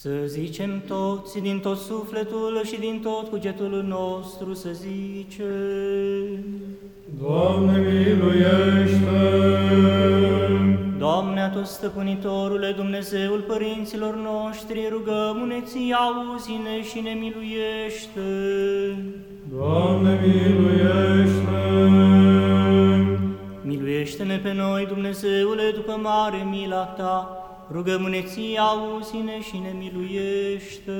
Să zicem toți din tot sufletul și din tot cugetul nostru să zicem. Doamne miluiește! Doamne, atot stăpânitorule, Dumnezeul părinților noștri, rugăm-ne ție, auzi-ne și ne miluiește. Doamne miluiește! Miluiește-ne pe noi, Dumnezeule, după mare mila Ta, rugăm-ne ție, auzi-ne și ne miluiește.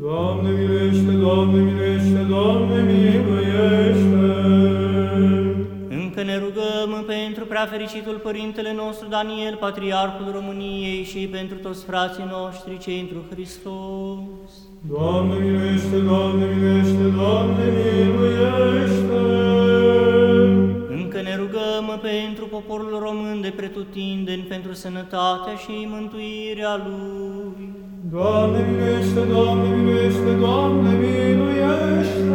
Doamne miluiește, Doamne miluiește, Doamne miluiește! Încă ne rugăm pentru prea fericitul Părintele nostru Daniel, Patriarhul României și pentru toți frații noștri cei întru Hristos. Doamne miluiește, Doamne miluiește, Doamne miluiește! Încă ne rugăm pentru poporul român de pretutindeni, pentru sănătatea și mântuirea lui. Doamne miluiește, Doamne miluiește, Doamne miluiește!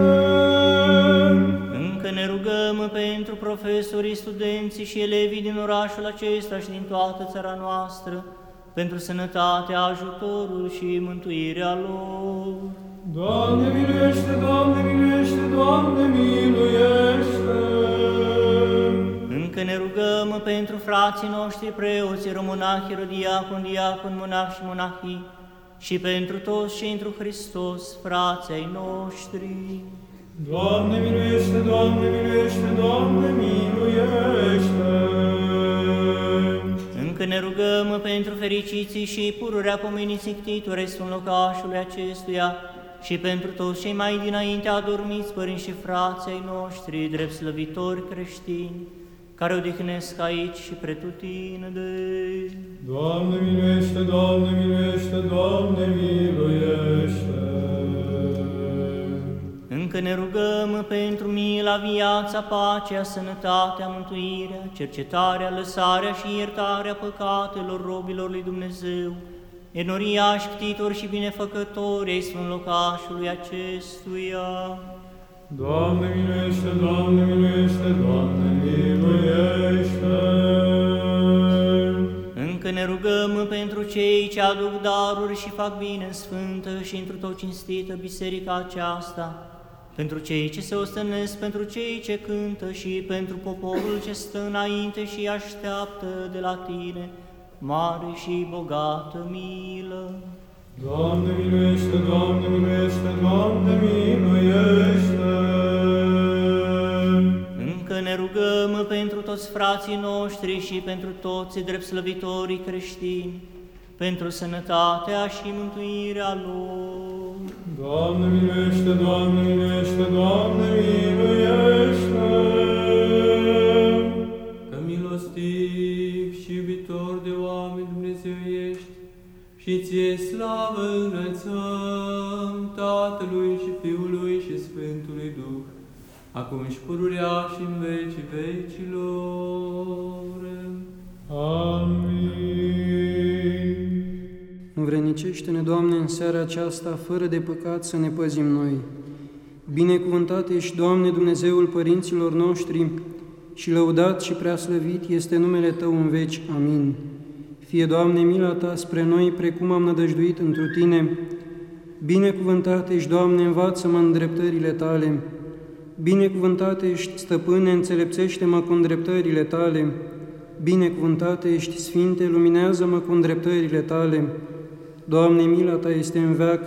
Încă ne rugăm pentru profesorii, studenții și elevii din orașul acesta și din toată țara noastră, pentru sănătatea, ajutorul și mântuirea lor. Doamne miluiește, Doamne miluiește, Doamne miluiește! Încă ne rugăm pentru frații noștri preoți, romonahi, rodiacon, diacon, monah și monahii, și pentru toți cei întru Hristos, frații ai noștri. Doamne miluiește, Doamne miluiește, Doamne miluiește! Încă ne rugăm pentru fericiții și pururea pomeniții ctitul restul locașului acestuia și pentru toți cei mai dinainte adormiți părinți și frații ai noștri, drept slăvitori creștini, care odihnesc aici și pretutinde. Doamne miluiește, Doamne miluiește, Doamne miluiește! Încă ne rugăm pentru mila, viața, pacea, sănătatea, mântuirea, cercetarea, lăsarea și iertarea păcatelor robilor lui Dumnezeu, enoriași, ctitori și binefăcători ai sfânt locașului acestuia. Doamne miluiește, Doamne miluiește, Doamne miluiește! Încă ne rugăm pentru cei ce aduc daruri și fac bine în sfântă și într tot cinstită biserica aceasta, pentru cei ce se ostănesc, pentru cei ce cântă și pentru poporul ce stă înainte și așteaptă de la tine mare și bogată milă. Doamne miluiește, Doamne miluiește, Doamne miluiește! Încă ne rugăm pentru toți frații noștri și pentru toți drept slăvitorii creștini, pentru sănătatea și mântuirea lor. Doamne miluiește, Doamne miluiește, Doamne miluiește! Că milostiv și ție slavă înălțăm Tatălui și Fiului și Sfântului Duh, acum și pururea și în vecii vecilor. Amin. Învrenicește-ne, Doamne, în seara aceasta, fără de păcat, să ne păzim noi. Binecuvântat ești, Doamne, Dumnezeul părinților noștri, și lăudat și preaslăvit este numele Tău în veci. Amin. Fie, Doamne, mila Ta spre noi, precum am nădăjduit întru Tine. Binecuvântat ești, Doamne, învață-mă în dreptările Tale. Binecuvântat ești, Stăpâne, înțelepțește-mă cu îndreptările Tale. Binecuvântat ești, Sfinte, luminează-mă cu îndreptările Tale. Doamne, mila Ta este în veac,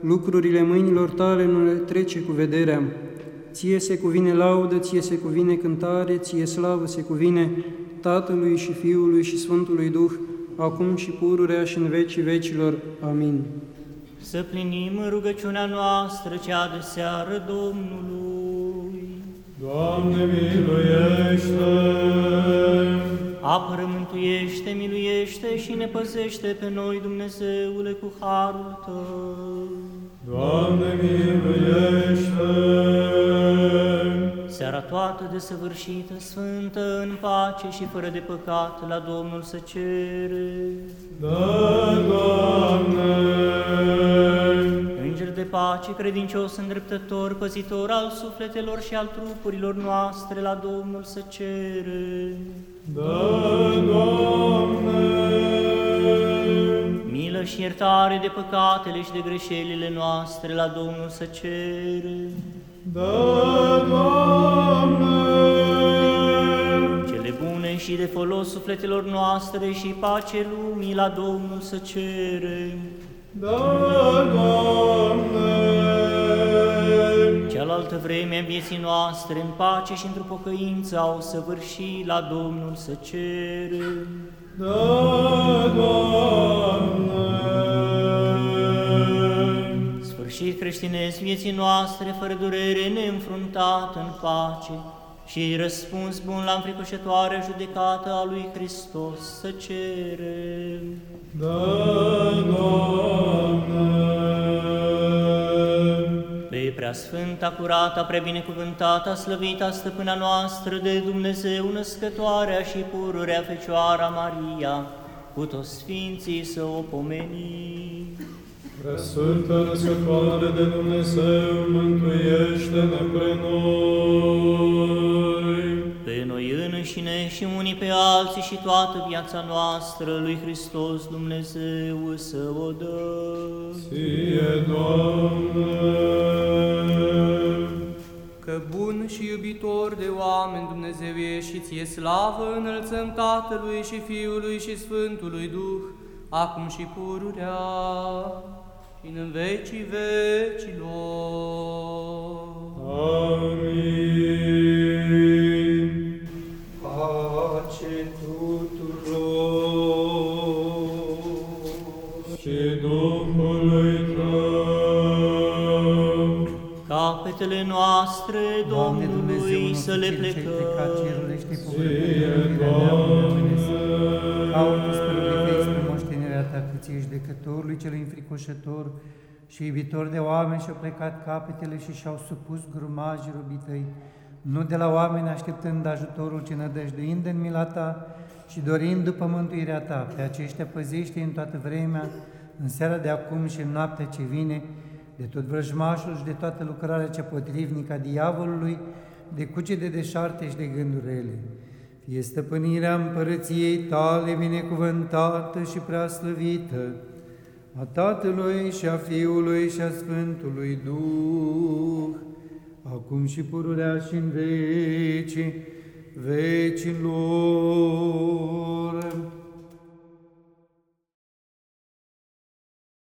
lucrurile mâinilor Tale nu le trece cu vederea. Ție se cuvine laudă, ție se cuvine cântare, ție slavă se cuvine Tatălui și Fiului și Sfântului Duh, acum și pururea și în vecii vecilor. Amin. Să plinim rugăciunea noastră cea de seară Domnului. Doamne miluiește! Apără, mântuiește, miluiește și ne păzește pe noi, Dumnezeule, cu harul Tău. Doamne miluiește! Seara toată desăvârșită, sfântă, în pace și fără de păcat, la Domnul să cere. Da, Doamne! Înger de pace, credincios, îndreptător, păzitor al sufletelor și al trupurilor noastre, la Domnul să cere. Da, Doamne! Milă milă și iertare de păcatele și de greșelile noastre la Domnul să cerem. Da, folos sufletelor noastre și pace lumii la Domnul să cerem. Da, Doamne! Cealaltă vreme a vieții noastre în pace și într-o pocăință au săvârșit la Domnul să cerem. Da, Doamne! Sfârșit creștinesc vieții noastre fără durere neînfruntat în pace și răspuns bun la înfricoșătoarea judecată a lui Hristos să cerem. Da, Doamne! Pe preasfânta, curata, prebinecuvântata, slăvita stăpâna noastră de Dumnezeu, născătoarea și pururea Fecioara Maria, cu toți sfinții să o pomenim. Preasfântă Născătoare de Dumnezeu, mântuiește-ne pre noi! Alții și toată viața noastră lui Hristos Dumnezeu să o dăm. Ție, Doamne! Că bun și iubitor de oameni Dumnezeu ești și ție slavă înălțăm Tatălui și Fiului și Sfântului Duh, acum și pururea și în vecii vecilor. Capetele noastre Doamne Dumnezeu, Domnului să le nostru, cel ce ai plecat plecăm. cerulește cu Ție, Doamne! Doamne! Caută spre vechei spre moștenirea ta, că ți ești decătorului celui înfricoșător și iubitor de oameni și-au plecat capetele și și-au supus grumajii robii tăi, nu de la oameni așteptând ajutorul, ci nădăjduind în mila ta și dorind după mântuirea ta. Pe aceștia păzește în toată vremea, în seara de acum și în noaptea ce vine, de tot vrăjmașul și de toată lucrarea cea potrivnică a diavolului, de cucete de șarte și de gânduri rele. Fie stăpânirea împărăției tale binecuvântată și preaslăvită, a Tatălui și a Fiului și a Sfântului Duh, acum și pururea și în vecii vecilor.